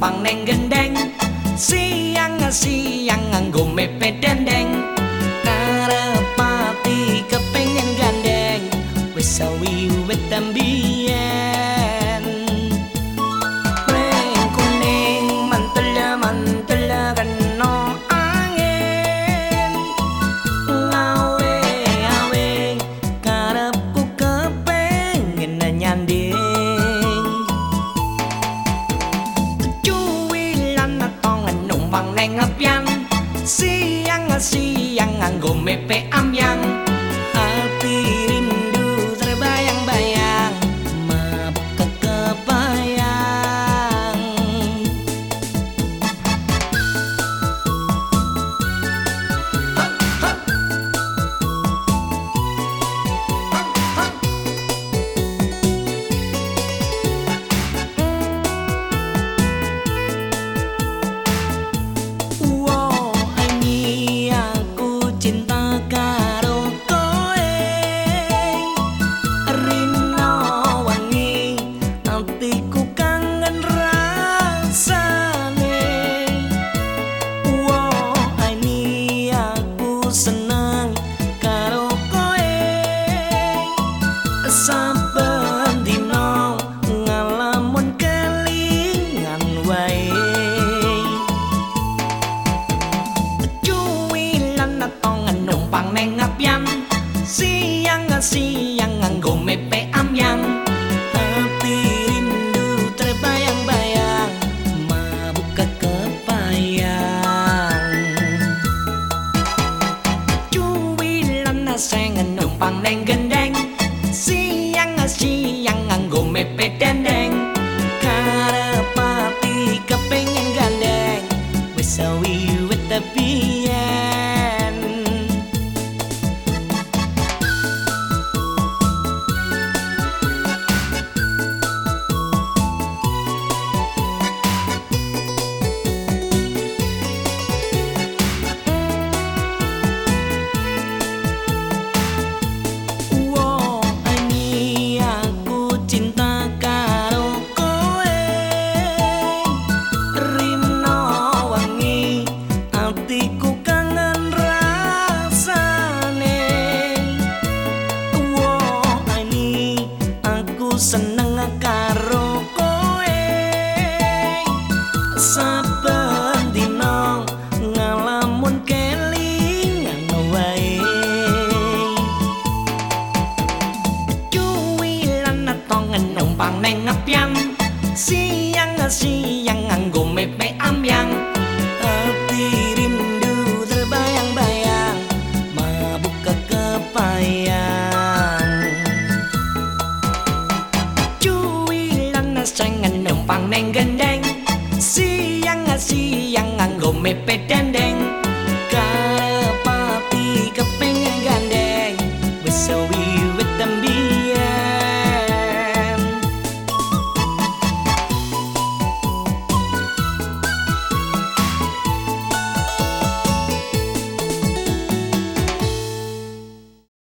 bằng neng gần đen. Siang siang gồm mẹ bè đen đen. Numpang tongan numpang neng ngapyan siang siang nganggo mepe amyang hati rindu terbayang-bayang mabuk kekepayang cuwilan sengen numpang neng gendeng seneng karo kowe Saben dino ngalamun kelingan wae cuwilan tongen numpang neng ngepyan siang siang sengen gendeng siang siang nganggo mepe